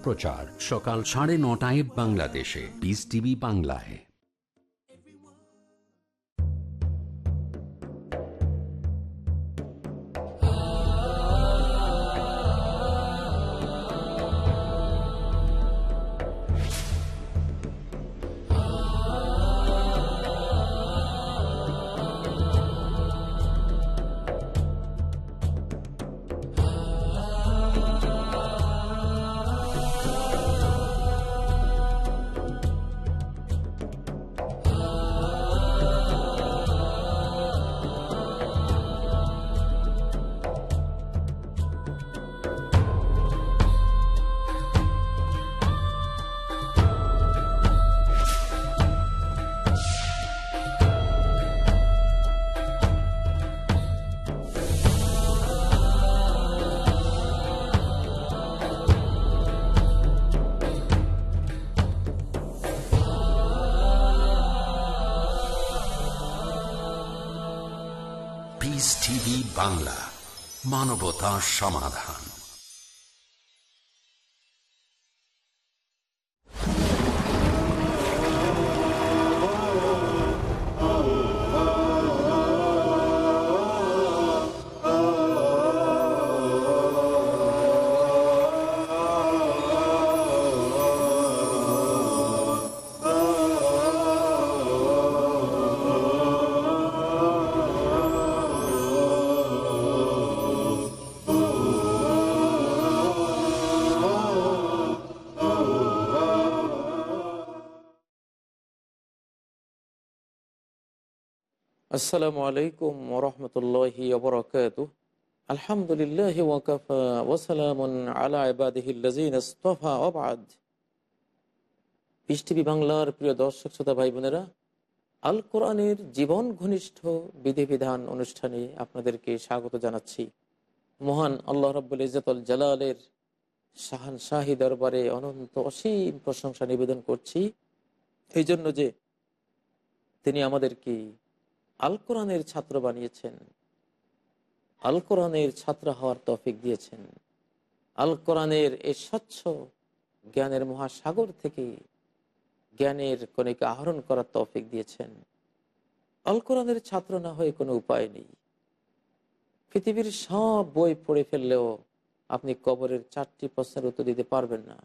সম্প্রচার সকাল সাড়ে নটায় বাংলাদেশে। বিস টিভি বাংলায়। বাংলা মানবতা সমাধান। আসসালামু আলাইকুম ওরহমতুল্লাহি আলহামদুলিল্লাহ পৃষ্টিভি বাংলার প্রিয় দর্শক, শ্রোতা ভাই বোনেরা আল কোরআনের জীবন ঘনিষ্ঠ বিধিবিধান অনুষ্ঠানে আপনাদেরকে স্বাগত জানাচ্ছি। মহান আল্লাহ রাব্বুল ইজ্জতুল জালালের শাহান শাহী দরবারে অনন্ত অসীম প্রশংসা নিবেদন করছি। এই জন্য যে তিনি আমাদেরকে আল কোরআনের ছাত্র বানিয়েছেন। আল কোরআনের ছাত্র হওয়ার তফিক দিয়েছেন। আল কোরআনের এই স্বচ্ছ জ্ঞানের মহাসাগর থেকে জ্ঞানের কণিকা আহরণ করার তৌফিক দিয়েছেন। আল কোরআনের ছাত্র না হয়ে কোনো উপায় নেই। পৃথিবীর সব বই পড়ে ফেললেও আপনি কবরের চারটি প্রশ্নের উত্তর দিতে পারবেন না।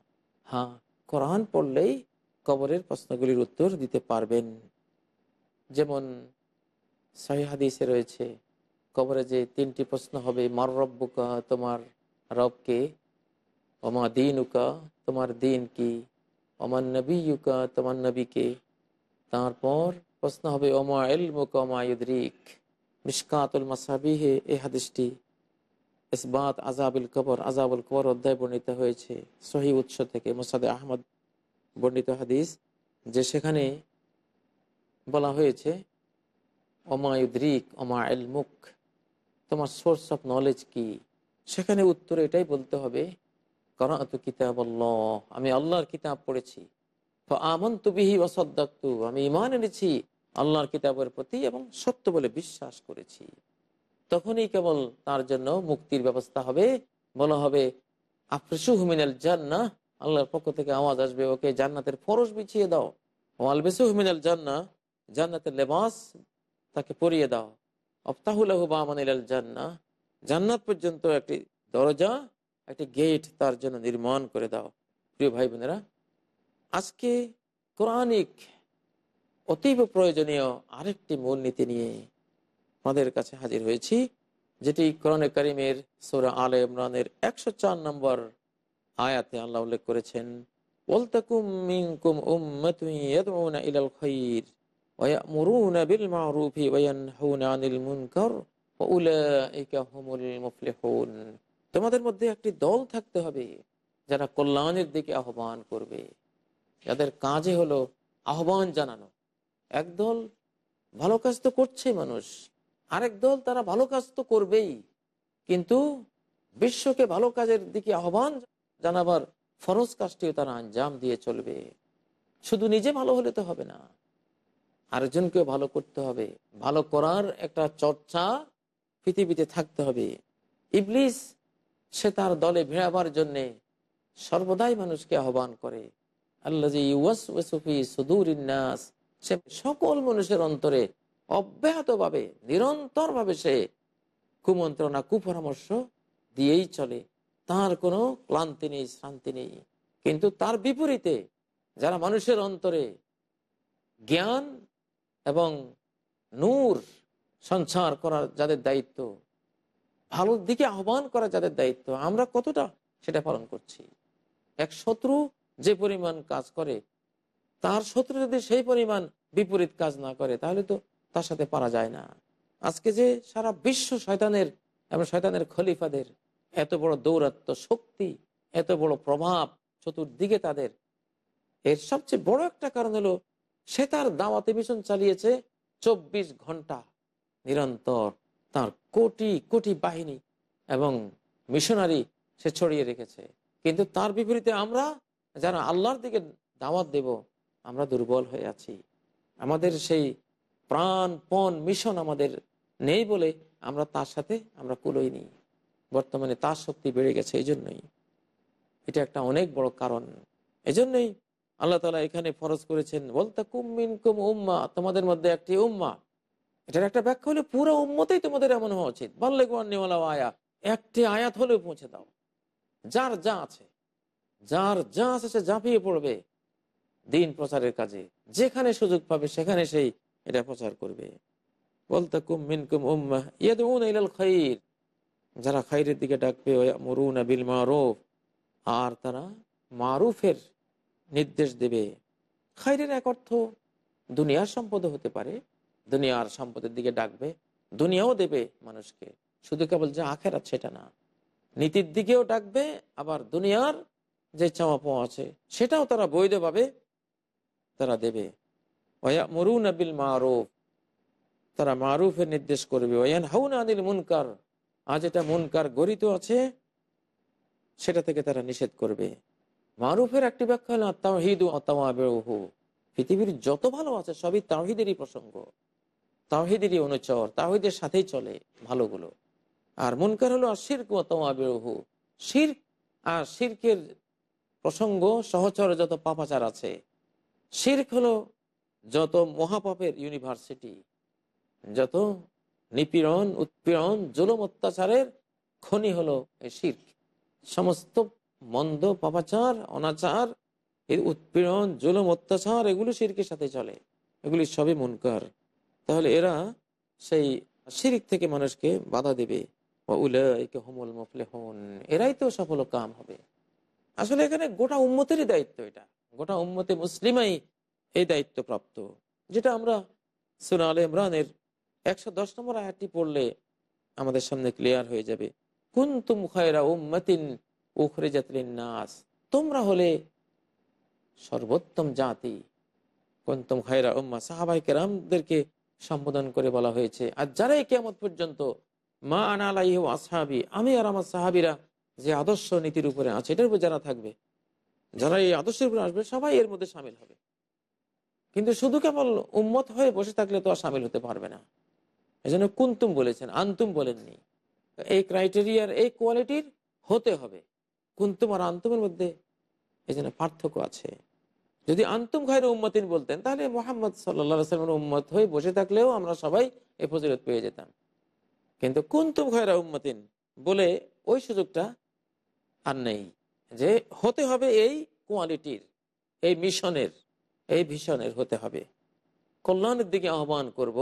হ্যাঁ কোরআন পড়লেই কবরের প্রশ্নগুলির উত্তর দিতে পারবেন। যেমন সহিহাদিসে রয়েছে, কবরে যে তিনটি প্রশ্ন হবে, মার রব্বুকা তোমার রবকে অমা দিন উকা তোমার দিন কি অমার নবী ইউকা তোমার নবীকে। তারপর প্রশ্ন হবে অমা এলমুকা অমা ইউদ্রিক মিসকাতুল মাসাবিহে এ হাদিসটি ইসবাত আজাবুল কবর আজাবুল কবর অধ্যায় বর্ণিত হয়েছে, সহি উৎস থেকে মোসাদে আহমদ বর্ণিত হাদিস, যে সেখানে বলা হয়েছে অমায়ুদ্রিক অমা এলমুক তোমার সোর্স অফ নলেজ কি? সেখানে উত্তর এটাই বলতে হবে, করাত কিতাব আমি আল্লাহর কিতাব পড়েছি। আমন বিহি অসদ্দাক্তু আমি ইমান এনেছি, আল্লাহর কিতাবের প্রতি এবং সত্য বলে বিশ্বাস করেছি। তখনই কেবল তার জন্য মুক্তির ব্যবস্থা হবে, বলা হবে আফ্রিসু হুমিনাল জান্না আল্লাহর পক্ষ থেকে আওয়াজ আসবে, ওকে জান্নাতের ফরস বিছিয়ে দাও। ও ওয়ালবেসু হুমিনাল জান্না জান্নাতের লেবাস তাকে পরিয়ে দাও। অফতাহুল্লাহ বামান জান্না জান্নাত পর্যন্ত একটি দরজা, একটি গেট তার জন্য নির্মাণ করে দাও। প্রিয় ভাই বোনেরা, আজকে কোরআনিক অতীব প্রয়োজনীয় আরেকটি মূলনীতি নিয়ে আমাদের কাছে হাজির হয়েছি, যেটি কোরআনে করিমের সৌরা আল ইমরানের একশো চার নম্বর আয়াতে আল্লাহ উল্লেখ করেছেন ওলতাকুম মিনকুম উম্মাতুন ইয়াদউনা ইলাল খায়র ويأمرون بالمعروف وينهون عن المنكر وأولئك هم المفلحون তোমাদের মধ্যে একটি দল থাকতে হবে যারা কল্যাণের দিকে আহ্বান করবে যাদের কাজে হলো আহ্বান জানানো একদল ভালো কাজ তো করছে মানুষ আরেক দল তারা ভালো কাজ তো করবেই কিন্তু বিশ্বকে ভালো কাজের দিকে আহ্বান জানাবার ফরজ কাজটিও তারা আঞ্জাম দিয়ে চলবে শুধু নিজে ভালো হলে তো হবে না আরেকজনকেও ভালো করতে হবে। ভালো করার একটা চর্চা পৃথিবীতে থাকতে হবে। ইবলিস, সে তার দলে ভেড়াবার জন্যে সর্বদাই মানুষকে আহ্বান করে। আল্লাহ সে সকল মানুষের অন্তরে অব্যাহতভাবে, নিরন্তরভাবে সে কুমন্ত্রণা, কুপরামর্শ দিয়েই চলে। তার কোনো ক্লান্তি নেই, শান্তি নেই। কিন্তু তার বিপরীতে যারা মানুষের অন্তরে জ্ঞান এবং নূর সঞ্চার করার যাদের দায়িত্ব, ভালোর দিকে আহ্বান করা যাদের দায়িত্ব, আমরা কতটা সেটা পালন করছি? এক শত্রু যে পরিমাণ কাজ করে, তার শত্রু যদি সেই পরিমাণ বিপরীত কাজ না করে, তাহলে তো তার সাথে পারা যায় না। আজকে যে সারা বিশ্ব শয়তানের, এবং শয়তানের খলিফাদের এত বড় দৌরাত্ম শক্তি, এত বড় প্রভাব চতুর্দিকে তাদের, এর সবচেয়ে বড় একটা কারণ হলো সে তার দাওয়াতে মিশন চালিয়েছে। চব্বিশ ঘণ্টা নিরন্তর তার কোটি কোটি বাহিনী এবং মিশনারি সে ছড়িয়ে রেখেছে। কিন্তু তার বিপরীতে আমরা যারা আল্লাহর দিকে দাওয়াত দেব, আমরা দুর্বল হয়ে আছি। আমাদের সেই প্রাণপণ মিশন আমাদের নেই বলে আমরা তার সাথে আমরা কুলোই নিই। বর্তমানে তার শক্তি বেড়ে গেছে এই জন্যই এটা একটা অনেক বড় কারণ। এজন্যই আল্লাহ তালা এখানে ফরজ করেছেন বলতে কুমিন কুম উম্মা তোমাদের মধ্যে একটি উম্মা। এটার একটা ব্যাখ্যা হলে, পুরো উম্মতেই তোমাদের এমন হওয়া উচিত। বললে গোয়ান্নিওয়ালা আয়া, একটি আয়াত হলেও পৌঁছে দাও। যার যা আছে, যার যা আছে সে ঝাঁপিয়ে পড়বে দিন প্রচারের কাজে। যেখানে সুযোগ পাবে সেখানে সেই এটা প্রচার করবে। বলতে কুম মিনকুম উম্মা ইয়াদউন ইলাল খাইর যারা খাইরের দিকে ডাকবে মরুন বিল মারুফ আর তারা মারুফের নির্দেশ দেবে। খাইরের এক অর্থ, দুনিয়ার সম্পদ হতে পারে, দুনিয়ার সম্পদের দিকে ডাকবে, দুনিয়াও দেবে মানুষকে। শুধু কেবল যে আখের সেটা না, নীতির দিকেও ডাকবে, আবার দুনিয়ার যে চাওয়া পাওয়া আছে সেটাও তারা বৈধভাবে তারা দেবে। মরুন আবিল মারুফ, তারা মারুফের নির্দেশ করবে। ওয়ান হাউন আনিল মুনকার, আজ এটা মুনকার গরিত আছে, সেটা থেকে তারা নিষেধ করবে। মারুফের একটি ব্যাখ্যা হলো তাহিদ পৃথিবীর যত ভালো আছে, সবই তাহিদেরই প্রসঙ্গ। তাহিদেরই অনুচর তাহিদের সাথেই চলে ভালোগুলো। আর মুনকার হলো শির বেরহু শির আর শিরকের প্রসঙ্গ সহচর যত পাপাচার আছে। শির্ক হলো যত মহাপাপের ইউনিভার্সিটি, যত নিপীড়ন, উৎপীড়ন, জুলম, অত্যাচারের খনি হলো এই শির্ক। সমস্ত মন্দ, পাপাচার, অনাচার এই উৎপীড়ন, জুলম, অত্যাচার, এগুলো শিরকের সাথে চলে। এগুলি সবই মনকার। তাহলে এরা সেই শিরিক থেকে মানুষকে বাধা দেবে। হোমল মফলে হন এরাই তো সফল কাম হবে। আসলে এখানে গোটা উম্মতেরই দায়িত্ব এটা। গোটা উম্মতে মুসলিমাই এই দায়িত্ব প্রাপ্ত। যেটা আমরা সুনা আল ইমরানের একশো দশ নম্বর আয়াতটি পড়লে আমাদের সামনে ক্লিয়ার হয়ে যাবে। কুন্তুম খয়রা উম্মাতিন উখরে জাতলিন নাস তোমরা হলে সর্বোত্তম জাতি। কুন্তুম খয়রা উম্মা। সাহাবাই কেরামদেরকে সম্বোধন করে বলা হয়েছে, আর যারাই কেমন পর্যন্ত মা আনালাই আসহাবি, আমি আর আমার সাহাবিরা যে আদর্শ নীতির উপরে আছে, এটার উপর যারা থাকবে, যারা এই আদর্শের উপরে আসবে, সবাই এর মধ্যে সামিল হবে। কিন্তু শুধু কেবল উম্মত হয়ে বসে থাকলে তো আর সামিল হতে পারবে না। এই জন্য কুন্তুম বলেছেন, আন্তুম বলেননি। এই ক্রাইটেরিয়ার, এই কোয়ালিটির হতে হবে। কুন্তুম আর আন্তমের মধ্যে এই জন্য পার্থক্য আছে। যদি আন্তম খায়ের উম্মতিন বলতেন, তাহলে মোহাম্মদ সাল্লামের উম্মত হয়ে বসে থাকলেও আমরা সবাই এই ফজিলত পেয়ে যেতাম। কিন্তু কুন্তুম খায়রা উম্মতিন বলে ওই সুযোগটা আর নেই যে হতে হবে এই কোয়ালিটির, এই মিশনের, এই ভীষণের হতে হবে। কল্যাণের দিকে আহ্বান করব,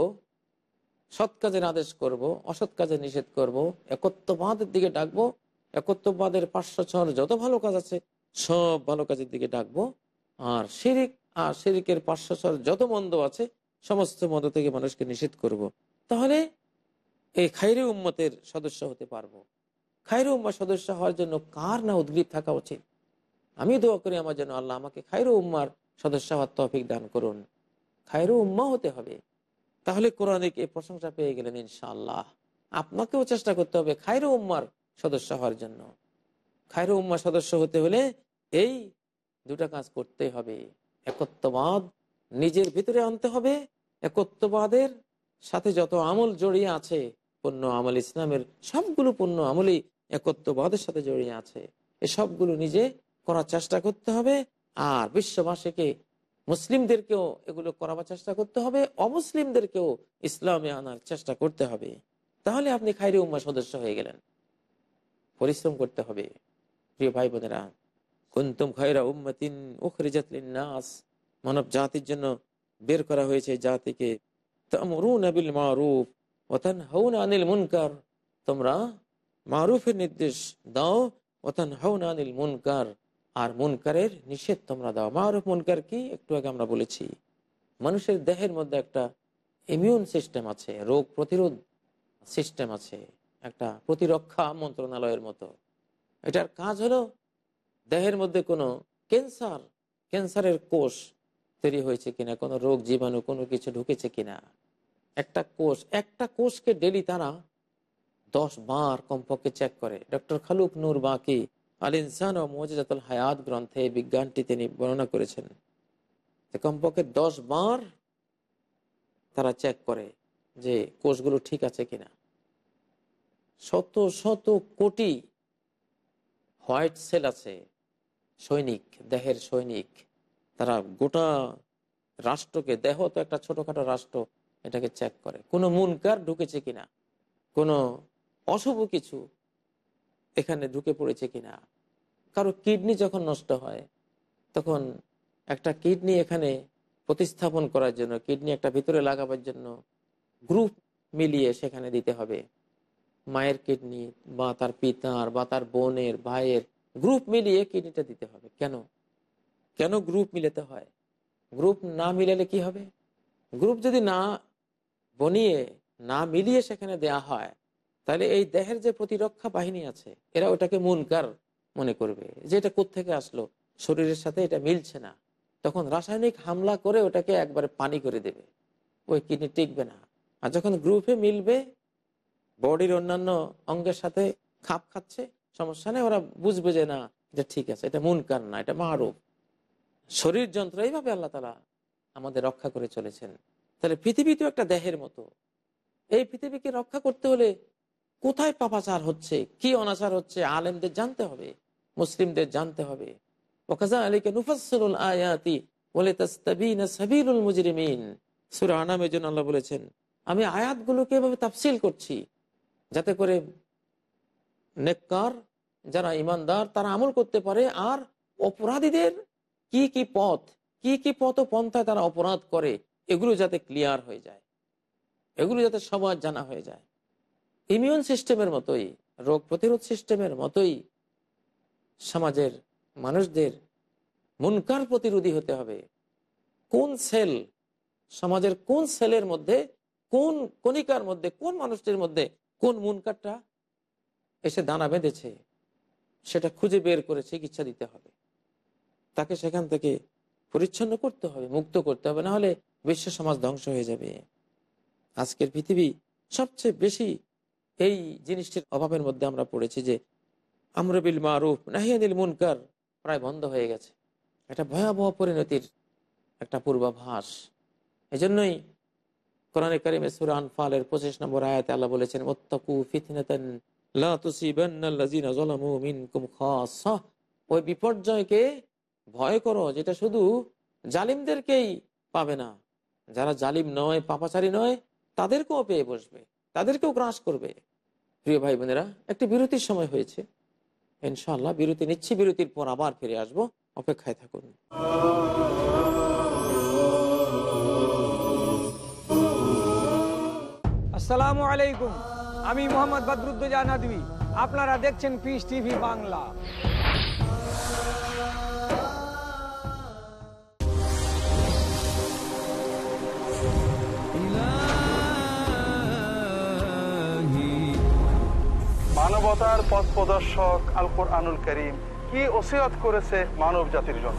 সৎ কাজের আদেশ করব, অসৎ কাজে নিষেধ করব, একত্ববাদের দিকে ডাকবো একত্ববাদের পাঁচশো ছর যত ভালো কাজ আছে, সব ভালো কাজের দিকে ডাকবো। আর শিরিক, আর শিরিকের পাঁচশো ছর যত মন্দ আছে, সমস্ত মন্দ থেকে মানুষকে নিষেধ করব। তাহলে এই খাইরে উম্মতের সদস্য হতে পারব। খাইরে উম্মা সদস্য হওয়ার জন্য কার না উদ্গ্রীব থাকা উচিত? আমি দোয়া করি আমার জন্য আল্লাহ আমাকে খাইরু উম্মার সদস্য হওয়ার তফিক দান করুন। খাইরু উম্মা হতে হবে। তাহলে কোরআনিক এই প্রশংসা পেয়ে গেলেন ইনশাআল্লাহ। আপনাকেও চেষ্টা করতে হবে খাইরু উম্মার সদস্য হওয়ার জন্য। খাইরু উম্মার সদস্য হতে হলে এই দুটা কাজ করতে হবে। একত্ববাদ নিজের ভিতরে আনতে হবে। একত্ববাদের সাথে যত আমল জড়িয়ে আছে পূর্ণ আমল ইসলামের সবগুলো পূর্ণ আমলই একত্ববাদের সাথে জড়িয়ে আছে। এ সবগুলো নিজে করার চেষ্টা করতে হবে। আর বিশ্ববাসীকে মুসলিমদেরকেও এগুলো করাবার চেষ্টা করতে হবে। অমুসলিমদেরকেও ইসলামে আনার চেষ্টা করতে হবে। তাহলে আপনি খাইরি উম্মা সদস্য হয়ে গেলেন। পরিশ্রম করতে হবে। প্রিয় ভাই বোনেরা কুন্তুম খায়রা উম্মাতিন উখরিজাত নাস মানব জাতির জন্য বের করা হয়েছে জাতিকে। তোমরা মারুফের নির্দেশ দাও, ওয়া তানহাউনা আনিল মুনকার। আর মুনকারের নিষেধ তোমরা দাও। মারুফ মুনকার কি? একটু আগে আমরা বলেছি, মানুষের দেহের মধ্যে একটা ইমিউন সিস্টেম আছে, রোগ প্রতিরোধ সিস্টেম আছে। একটা প্রতিরক্ষা মন্ত্রণালয়ের মতো। এটার কাজ হলো দেহের মধ্যে কোনো ক্যান্সার, ক্যান্সারের কোষ তৈরি হয়েছে কিনা, কোনো রোগ জীবাণু, কোনো কিছু ঢুকেছে কিনা। একটা কোষ, একটা কোষকে ডেলি তারা দশ বার কমপক্ষে চেক করে। ডক্টর খালুক নূর বাকি আল ইনসান ও মজাতুল হায়াত গ্রন্থে বিজ্ঞানটি তিনি বর্ণনা করেছেন। কমপক্ষে দশ বার তারা চেক করে যে কোষগুলো ঠিক আছে কিনা। শত শত কোটি হোয়াইট সেল আছে, সৈনিক, দেহের সৈনিক। তারা গোটা রাষ্ট্রকে, দেহ তো একটা ছোটখাটো রাষ্ট্র, এটাকে চেক করে। কোনো মুনকার ঢুকেছে কিনা? কোনো অশুভ কিছু এখানে ঢুকে পড়েছে কিনা? কারও কিডনি যখন নষ্ট হয়, তখন একটা কিডনি এখানে প্রতিস্থাপন করার জন্য কিডনি একটা ভিতরে লাগাবার জন্য গ্রুপ মিলিয়ে সেখানে দিতে হবে। মায়ের কিডনি বা তার পিতার বা তার বোনের, ভাইয়ের গ্রুপ মিলিয়ে কিডনিটা দিতে হবে। কেন? কেন গ্রুপ মিলাতে হয়? গ্রুপ না মিলালে কি হবে? গ্রুপ যদি না বনিয়ে, না মিলিয়ে সেখানে দেয়া হয়, তাহলে এই দেহের যে প্রতিরক্ষা বাহিনী আছে, এরা ওটাকে মুনকার মনে করবে। যে এটা কোথেকে আসলো? শরীরের সাথে এটা মিলছে না। তখন রাসায়নিক হামলা করে ওটাকে একবারে পানি করে দেবে। ওই কিডনি টিকবে না। আর যখন গ্রুপে মিলবে বডির অন্যান্য অঙ্গের সাথে খাপ খাচ্ছে, সমস্যা নেই, ওরা বুঝবে যে না এটা ঠিক আছে, এটা মুনকার না, এটা মারুফ। শরীর যন্ত্র, এইভাবে আল্লাহ তালা আমাদের রক্ষা করে চলেছেন। তাহলে পৃথিবী তো একটা দেহের মতো। এই পৃথিবীকে রক্ষা করতে হলে কোথায় পাপাচার হচ্ছে, কি অনাচার হচ্ছে, আলেমদের জানতে হবে, মুসলিমদের জানতে হবে। আয়াতি বলে মুজরিমিন। আল্লাহ বলেছেন, আমি আয়াতগুলোকে এভাবে তাফসিল করছি যাতে করে নেককার যারা ইমানদার তারা আমল করতে পারে, আর অপরাধীদের কি কি পথ, কি কি পথ পন্থায় তারা অপরাধ করে, এগুলো যাতে ক্লিয়ার হয়ে যায়, এগুলো যাতে সবার জানা হয়ে যায়। ইমিউন সিস্টেমের মতোই, রোগ প্রতিরোধ সিস্টেমের মতোই সমাজের মানুষদের মুনকার প্রতিরোধী হতে হবে। কোন সেল, সমাজের কোন সেলের মধ্যে, কোন কণিকার মধ্যে, কোন মানুষটির মধ্যে কোন মুনকারটা এসে দানা বেঁধেছে? সেটা খুঁজে বের করে চিকিৎসা দিতে হবে। তাকে সেখান থেকে পরিচ্ছন্ন করতে হবে, মুক্ত করতে হবে না হলে বিশ্ব সমাজ ধ্বংস হয়ে যাবে। আজকের পৃথিবী সবচেয়ে বেশি এই জিনিসটির অভাবের মধ্যে আমরা পড়েছি যে আমরবিল মারুফ, নাহিয়ানিল মুনকার প্রায় বন্ধ হয়ে গেছে। একটা ভয়াবহ পরিণতির একটা পূর্বাভাস। এজন্যই কোরআনে কারিমে সুরান ফালের পঁচিশ নম্বর আয়াতে আল্লাহ বলেছেন, ওত্তাকু ওই বিপর্যয়কে ভয় করো, যেটা শুধু জালিমদেরকেই পাবে না। যারা জালিম নয়, পাপাচারী নয়, তাদেরকেও পেয়ে বসবে, তাদেরকেও গ্রাস করবে। প্রিয় ভাই বোনেরা, একটি বিরতির সময় হয়েছে। ইনশাল্লাহ বিরতি নিচ্ছি, বিরতির পর আবার ফিরে আসব। অপেক্ষায় থাকুন। আসসালামু আলাইকুম। আমি মোহাম্মদ বদরুদ্দোজা নদী আপনারা দেখছেন পিস টিভি বাংলা। মানবতার পথ প্রদর্শক আল কোরআনুল করিম কি ওসিয়ত করেছে মানব জাতির জন্য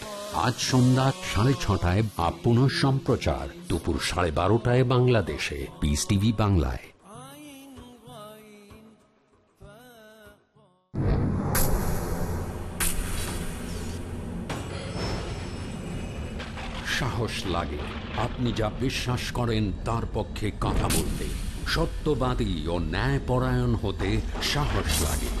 আজ সন্ধ্যা সাড়ে ছটায় বা পুনঃ সম্প্রচার। দুপুর সাড়ে বারোটায় বাংলাদেশে। পিস টিভি বাংলায়। সাহস লাগে। আপনি যা বিশ্বাস করেন, তার পক্ষে কথা বলতে। সত্যবাদী ও ন্যায়পরায়ণ হতে সাহস লাগে।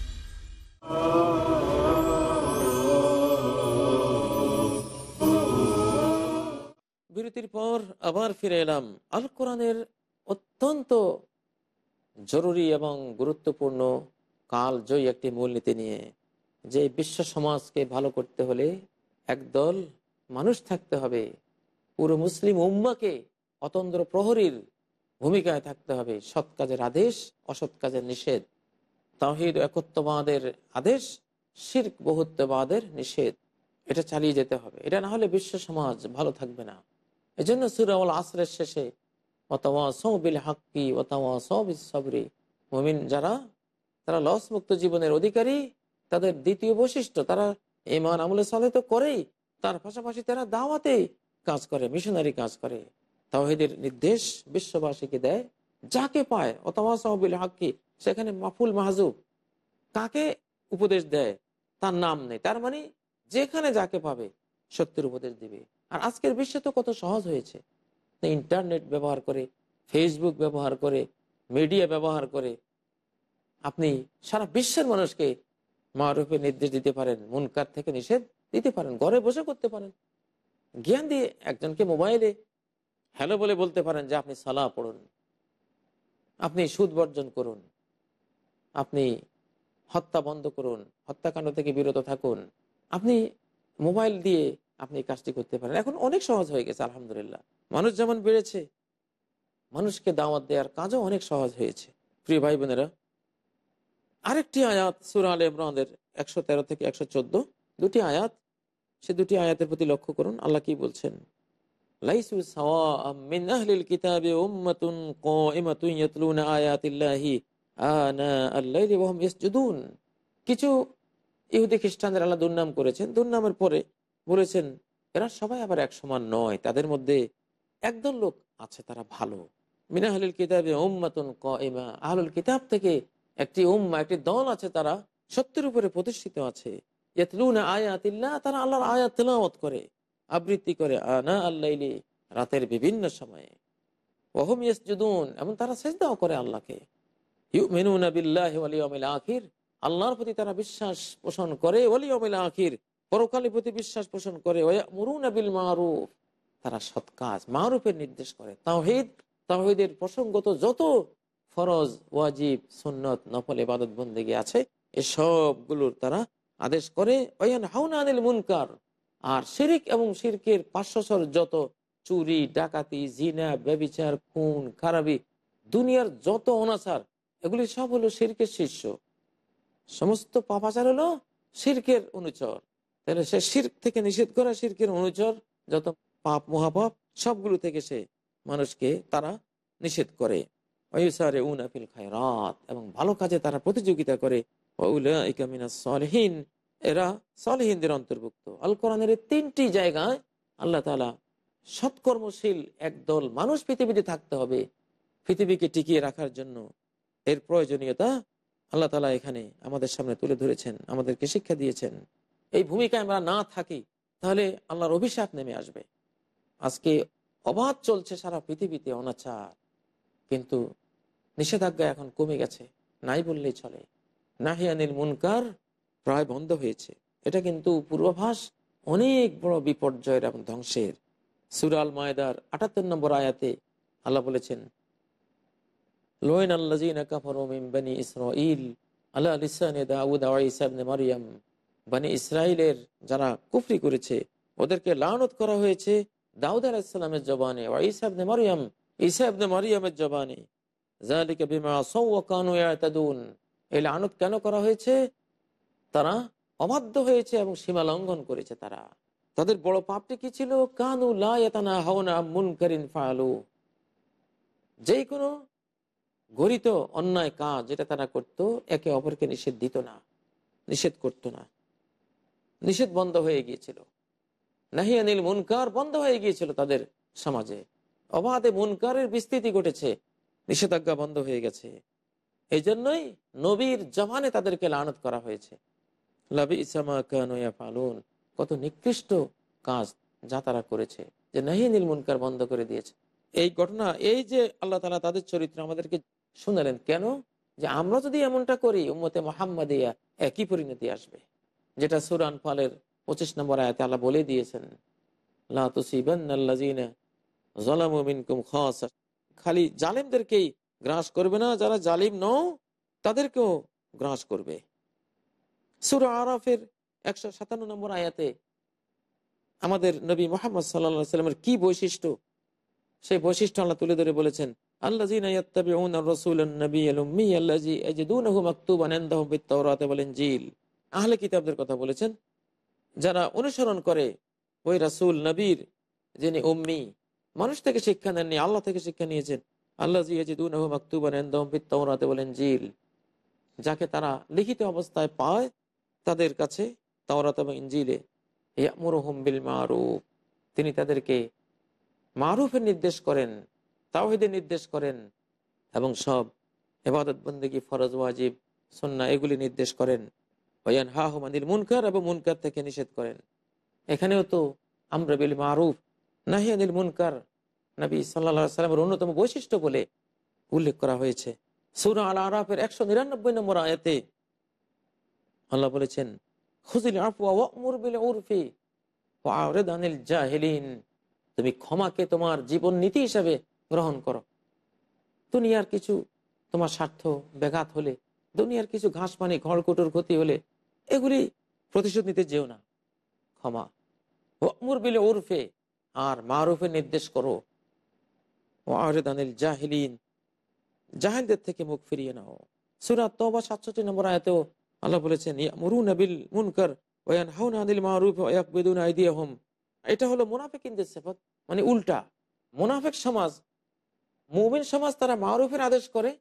বিরতির পর আবার ফিরে এলাম। আল কোরআনের অত্যন্ত জরুরি এবং গুরুত্বপূর্ণ কালজয়ী একটি মূলনীতি নিয়ে, যে বিশ্ব সমাজকে ভালো করতে হলে একদল মানুষ থাকতে হবে। পুরো মুসলিম উম্মাকে অতন্দ্র প্রহরীর ভূমিকায় থাকতে হবে। সৎ কাজের আদেশ, অসৎ কাজের নিষেধ। তাহিদ একত্ববাদের আদেশ, শির্ক, বহুত্ববাদের নিষেধ। এটা চালিয়ে যেতে হবে। এটা না হলে বিশ্ব সমাজ ভালো থাকবে না। এই জন্য সুরাউল আসরের শেষে বিল হাক্কি সবরি মমিন যারা, তারা লস মুক্ত জীবনের অধিকারী, তাদের দ্বিতীয় বৈশিষ্ট্য, তারা ইমান আমলে সালে তো করেই, তার পাশাপাশি তারা দাওয়াতে কাজ করে, মিশনারি কাজ করে। তাওহিদের নির্দেশ বিশ্ববাসীকে দেয়। যাকে পায় অতমাসবিল হাক্কি সেখানে মাফুল মাহজুব কাকে উপদেশ দেয়, তার নাম নেই। তার মানে যেখানে যাকে পাবে, সত্যের উপদেশ দিবে। আর আজকের বিশ্বে তো কত সহজ হয়েছে। ইন্টারনেট ব্যবহার করে, ফেসবুক ব্যবহার করে, মিডিয়া ব্যবহার করে, আপনি সারা বিশ্বের মানুষকে মারুফের নির্দেশ দিতে পারেন, মুনকার থেকে নিষেধ দিতে পারেন, ঘরে বসে করতে পারেন। জ্ঞান দিয়ে একজনকে মোবাইলে হ্যালো বলে বলতে পারেন যে, আপনি সালাহ পড়ুন। আপনি সুদ বর্জন করুন। আপনি হত্যা বন্ধ করুন, হত্যাকাণ্ড থেকে বিরত থাকুন। আপনি মোবাইল দিয়ে আপনি কাজটি করতে পারেন। এখন অনেক সহজ হয়ে গেছে, আলহামদুলিল্লাহ। মানুষ যেমন বেড়েছে, মানুষকে দাওয়াত দেওয়ার কাজও অনেক সহজ হয়েছে। প্রিয় ভাই বোনেরা, আরেকটি আয়াত সুরা আল ইমরানের একশো তেরো থেকে একশো চোদ্দ, দুটি আয়াত, সে দুটি আয়াতের প্রতি লক্ষ্য করুন। আল্লাহ কি বলছেন? লাইসু সাওয়াআম মিন আহলিল কিতাবি উম্মাতুন কাইমাতুন ইয়াতলুনা আয়াতিল্লাহি আনা ওয়া হুম কিছু ইহুদি খ্রিস্টানদের আল্লাহ দুর্নাম করেছেন। দুর্নামের পরে বলেছেন, এরা সবাই আবার এক সমান নয়, তাদের মধ্যে একদল লোক আছে, তারা ভালো। মিনাহলুল কিতাবে উম্মাতুন কাইমা আহলুল কিতাব থেকে একটি উম্মা, একটি দল আছে, তারা সত্যের উপরে প্রতিষ্ঠিত আছে। ইয়াতলুনা আয়াতিল্লাহ, তারা আল্লাহর আয়াত তেলাওয়াত করে। আবৃত্তি করে আনা আল্লাইলি রাতের বিভিন্ন সময়ে। ওহম ইয়াসজুদুন, এবং তারা সেজদাও করে আল্লাহকে। ইউমিনুনা বিল্লাহি ওয়াল ইয়াউমিল আখির, আল্লাহর প্রতি তারা বিশ্বাস পোষণ করে, ওয়াল ইয়াউমিল আখির, পরকালের প্রতি বিশ্বাস পোষণ করে ওয়ামুরুনা বিল মারুফ, তারা সৎ কাজ, মারুফের নির্দেশ করে। তাওহিদ, তাওহিদের প্রসঙ্গত যত ফরজ, ওয়াজিব, সুন্নত, নফল, ইবাদত বন্দেগী আছে, এসবগুলোর তারা আদেশ করে ওয়ান হাউনা আনিল মুনকার আর শিরিক এবং শিরকের পার্শ্বসর যত চুরি, ডাকাতি, জিনা, ব্যবিচার, খুন, খারাপি, দুনিয়ার যত অনাচার, এগুলি সব হলো শিরকের শিষ্য। সমস্ত পাপাচার হলো শিরকের অনুচর। তাহলে সে শির্ক থেকে নিষেধ করা শিরকের অনুচর, যত পাপ, মহাপাপ, সবগুলো থেকে সে মানুষকে তারা নিষেধ করে। এবং ভালো কাজে তারা প্রতিযোগিতা করে। এরা সলহীনদের অন্তর্ভুক্ত। আল কোরআনের তিনটি জায়গায় আল্লাহ তালা সৎকর্মশীল একদল মানুষ পৃথিবীতে থাকতে হবে, পৃথিবীকে টিকিয়ে রাখার জন্য। এর প্রয়োজনীয়তা আল্লাহ তালা এখানে আমাদের সামনে তুলে ধরেছেন, আমাদেরকে শিক্ষা দিয়েছেন। এই ভূমিকায় আমরা না থাকি, তাহলে আল্লাহর অভিশাপ নেমে আসবে। আজকে অবাধ চলছে সারা পৃথিবীতে অনাচার, কিন্তু নিষেধাজ্ঞা এখন কমে গেছে, নাই বললেই চলে। নাহিয়ানিল মুনকার প্রায় বন্ধ হয়েছে। এটা কিন্তু পূর্বাভাস অনেক বড় বিপর্যয়ের এবং ধ্বংসের। সুরাল মায়দার আটাত্তর নম্বর আয়াতে আল্লাহ বলেছেন লোয়েন বনি ইসরাইল আল্লাহ লিসানে দাউদ ইবনে মারইয়াম বনি ইসরাইলের যারা কুফরি করেছে, ওদেরকে লানত করা হয়েছে দাউদ আলাইহিস সালামের জবানে মারইয়াম ঈসা ইবনে মারইয়ামের জবানে। যালিকা বিমা ওয়া কানু এই লানত কেন করা হয়েছে? তারা অবাধ্য হয়েছে এবং সীমা লঙ্ঘন করেছে তারা। তাদের বড় পাপটি কি ছিল? কানু লায়াতানা হাওনা যেই কোনো গরিত অন্যায় কাজ যেটা তারা করত, একে অপরকে নিষেধ দিত না, নিষেধ করত না। নিষেধ বন্ধ হয়ে গিয়েছিল। নাহি নাহিয়ানিল মুনকার বন্ধ হয়ে গিয়েছিল তাদের সমাজে। অবাধে মুনকারের বিস্তৃতি ঘটেছে, নিষেধাজ্ঞা বন্ধ হয়ে গেছে। এই জন্যই নবীর জমানে তাদেরকে লানত করা হয়েছে। কত নিকৃষ্ট কাজ যা তারা করেছে, যে নাহিয়ানিল মুনকার বন্ধ করে দিয়েছে। এই ঘটনা, এই যে আল্লাহ তালা তাদের চরিত্র আমাদেরকে শুনালেন, কেন? যে আমরা যদি এমনটা করি, উম্মতে মোহাম্মদিয়া একই পরিণতি আসবে। যেটা সুরান ফালের পঁচিশ নম্বর আয়াতে আল্লাহ বলে দিয়েছেন খালি জালিমদেরকেই গ্রাস করবে না, যারা জালিম নও, তাদেরকেও গ্রাস করবে। সুরা আরাফের একশো সাতান্ন নম্বর আয়াতে আমাদের নবী মোহাম্মদ সাল্লা সাল্লামের কি বৈশিষ্ট্য? সেই বৈশিষ্ট্য আল্লাহ তুলে ধরে বলেছেন যারা অনুসরণ করে ওই রাসূল নবীর যিনি উম্মি, মানুষ থেকে শিক্ষা নেননি, আল্লাহ থেকে শিক্ষা নিয়েছেন বিত-তাওরাতি ওয়াল ইনজিল। যাকে তারা লিখিত অবস্থায় পায় তাদের কাছে তাওরাত এবং ইনজিলে, ইয়ামুরুহুম বিল মারুফ তিনি তাদেরকে মারুফের নির্দেশ করেন, তাওহিদের নির্দেশ করেন এবং সব এবাদত বন্দী ফরজ, ওয়াজিব সন্না এগুলি নির্দেশ করেন। ওয়ান হা হুমানিল মুনকার এবং মুনকার থেকে নিষেধ করেন। এখানেও তো আমরা বিল মারুফ নাহিয়ানিল মুনকার, নবী সাল্লা সাল্লামের অন্যতম বৈশিষ্ট্য বলে উল্লেখ করা হয়েছে। সুরা আল আরাফের একশো নিরানব্বই নম্বর আয়াতে আল্লাহ বলেছেন উরফি আনিল তুমি ক্ষমাকে তোমার জীবন নীতি হিসাবে গ্রহণ করো। দুনিয়ার কিছু তোমার স্বার্থ ব্যাঘাত হলে, দুনিয়ার কিছু ঘাস পানি খড়কুটোর ক্ষতি হলে, এগুলি প্রতিশোধ নিতে যেও না। ক্ষমা। ওমর বিলে ওরফে আর মা মারুফে নির্দেশ করো। জাহিলিন, জাহিলদের থেকে মুখ ফিরিয়ে নাও। সুরাত সাতষট্টি নম্বর আয়াতেও আল্লাহ বলেছেন মরুন আবিল মুনকার ওয়ান হাউন আনিল মারুফ ওয়াকবেদুন আইদিয়াহুম। এটা হলো মোনাফেকিনদের সেফত মানে উল্টা। মোনাফেক সমাজ, মুমিন সমাজ তারা মারুফের আদেশ করে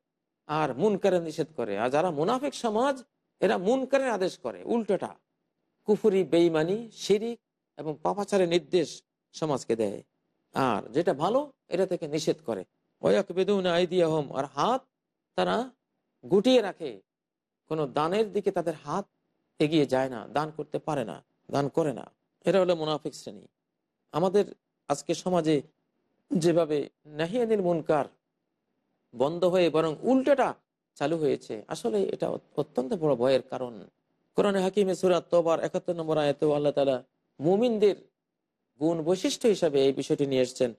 আর মুনকারের নিষেধ করে। আর যারা মুনাফেক সমাজ, এরা মুনকারের আদেশ করে, উল্টোটা। কুফুরি বেইমানি শিরিক এবং পাপাচারের নির্দেশ সমাজকে দেয়। আর যেটা ভালো, এটা থেকে নিষেধ করে। ওয়াক বেদুন আইদিয়াহম, আর হাত তারা গুটিয়ে রাখে। কোনো দানের দিকে তাদের হাত এগিয়ে যায় না, দান করতে পারে না, দান করে না। এরা হলো মুনাফিক শ্রেণি। আমাদের আজকে সমাজে যেভাবে নাহিয়ানিল মুনকার বন্ধ হয়ে বরং উল্টোটা চালু হয়েছে, আসলে এটা অত্যন্ত বড় ভয়ের কারণ। কোরআনে হাকিমে সুরাত তোবার একাত্তর নম্বর আয়তে আল্লাহ তালা মুমিনদের গুণ বৈশিষ্ট্য হিসাবে এই বিষয়টি নিয়ে এসছেন।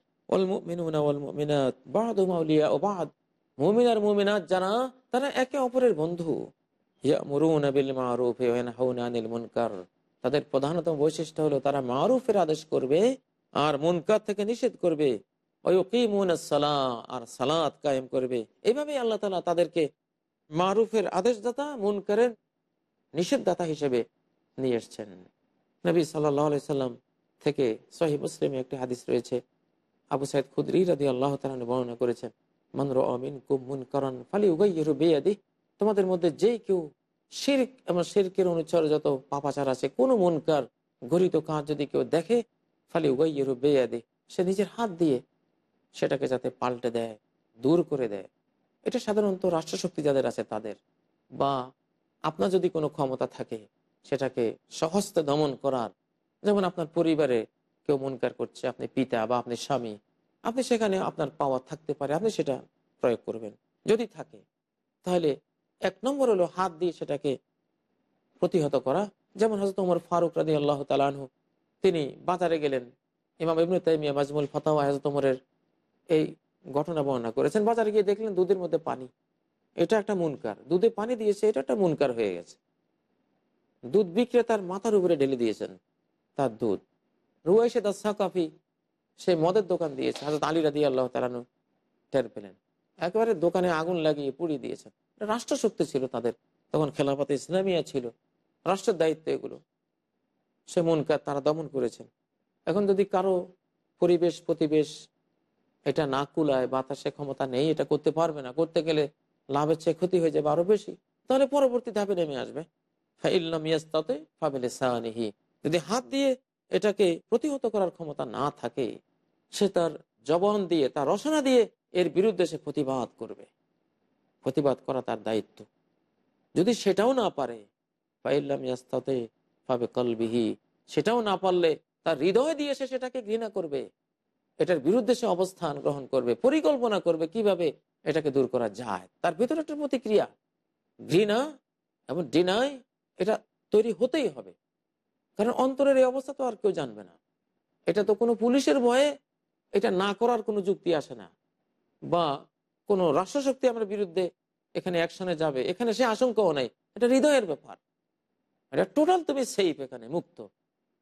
মুমিনাত যারা, তারা একে অপরের বন্ধু। তাদের প্রধানতম বৈশিষ্ট্য হলো তারা মারুফের আদেশ করবে আর মুনকার থেকে নিষেধ করবে। আর সালাত কায়েম করবে। এইভাবে আল্লাহ তালা তাদেরকে মারুফের আদেশদাতা, মুনকারের নিষেধদাতা হিসেবে নিয়ে এসছেন। নবী সাল্লাহ সাল্লাম থেকে সহি মুসলিমে একটি হাদিস রয়েছে। আবু সাইদ খুদ্রি রাদি আল্লাহ তালা বর্ণনা করেছেন মনর অমিন কুম মুন করন ফালি উগাইয়েরু বেয়াদি তোমাদের মধ্যে যেই কেউ শির্ক এবং শিরকের অনুচর যত পাপাচার আছে, কোনো মনকার গরিত কাজ যদি কেউ দেখে, ফালি উগাইয়েরু বেয়াদি, সে নিজের হাত দিয়ে সেটাকে যাতে পাল্টে দেয়, দূর করে দেয়। এটা সাধারণত রাষ্ট্রশক্তি যাদের আছে তাদের। বা আপনার যদি কোনো ক্ষমতা থাকে, সেটাকে সহস্তে দমন করার, যেমন আপনার পরিবারে কেউ মনকার করছে, আপনি পিতা বা আপনি স্বামী, আপনি সেখানে আপনার পাওয়ার থাকতে পারে, আপনি সেটা প্রয়োগ করবেন। যদি থাকে, তাহলে এক নম্বর হলো হাত দিয়ে সেটাকে প্রতিহত করা। যেমন হজরত উমর ফারুক রাদি আল্লাহ তালানহু তিনি বাজারে গেলেন, ইমাম ইবনু তাইমিয়া মাজমুল ফতাওয়া হজরত উমরের এই ঘটনা বর্ণনা করেছেন। বাজারে গিয়ে দেখলেন দুধের মধ্যে পানি। এটা একটা মুনকার। দুধে পানি দিয়েছে, এটা একটা মুনকার হয়ে গেছে। দুধ বিক্রেতার মাথার উপরে ঢেলে দিয়েছেন তার দুধ। রুয়াইশে দাসা কাফি সে মদের দোকান দিয়েছে হাজরত আলী রাদি আল্লাহ তালানু টের পেলেন। একেবারে দোকানে আগুন লাগিয়ে পুড়িয়ে দিয়েছেন। রাষ্ট্রশক্তি ছিল তাদের। তখন খেলাফত ইসলামিয়া ছিল। রাষ্ট্রের দায়িত্ব এগুলো। সে মনকার তারা দমন করেছেন। এখন যদি কারও পরিবেশ, প্রতিবেশ এটা না কুলায় বা তার সে ক্ষমতা নেই, এটা করতে পারবে না, করতে গেলে লাভের চেয়ে ক্ষতি হয়ে যাবে আরও বেশি, তাহলে পরবর্তী ধাপে নেমে আসবে। ফাইল্লাম ইয়াস্তাতে সাহানিহি যদি হাত দিয়ে এটাকে প্রতিহত করার ক্ষমতা না থাকে, সে তার জবান দিয়ে, তার রসনা দিয়ে এর বিরুদ্ধে সে প্রতিবাদ করবে। প্রতিবাদ করা তার দায়িত্ব। যদি সেটাও না পারে, ফাইল্লাম ইয়াস্তাতে কলবিহি, সেটাও না পারলে তার হৃদয় দিয়ে সে সেটাকে ঘৃণা করবে। এটার বিরুদ্ধে সে অবস্থান গ্রহণ করবে, পরিকল্পনা করবে কীভাবে এটাকে দূর করা যায়। তার ভিতরে একটা প্রতিক্রিয়া। ঘৃণা এবং ডিনায় এটা তৈরি হতেই হবে। কারণ অন্তরের এই অবস্থা তো আর কেউ জানবে না। এটা তো কোনো পুলিশের ভয়ে এটা না করার কোনো যুক্তি আসে না। বা কোনো রাষ্ট্রশক্তি আমার বিরুদ্ধে এখানে অ্যাকশনে যাবে, এখানে সে আশঙ্কাও নাই। এটা হৃদয়ের ব্যাপার। এটা টোটাল তুমি সেফ এখানে, মুক্ত।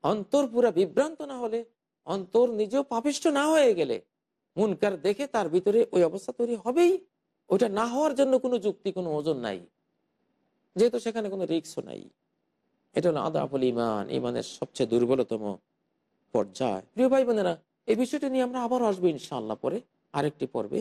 অন্তর পুরা বিভ্রান্ত না হলে, অন্তর নিজেও পাপিষ্ট না হয়ে গেলে, মুনকার দেখে তার ভিতরে ওই অবস্থা তৈরি হবেই। ওইটা না হওয়ার জন্য কোনো যুক্তি, কোনো ওজন নাই। যেহেতু সেখানে কোনো রিক্সও নাই। এটা হলো আদাফল ইমান ইমানের সবচেয়ে দুর্বলতম পর্যায়। প্রিয় ভাই বোনেরা এই বিষয়টা নিয়ে আমরা আবার আসব ইনশাআল্লাহ পরে আরেকটি পর্বে।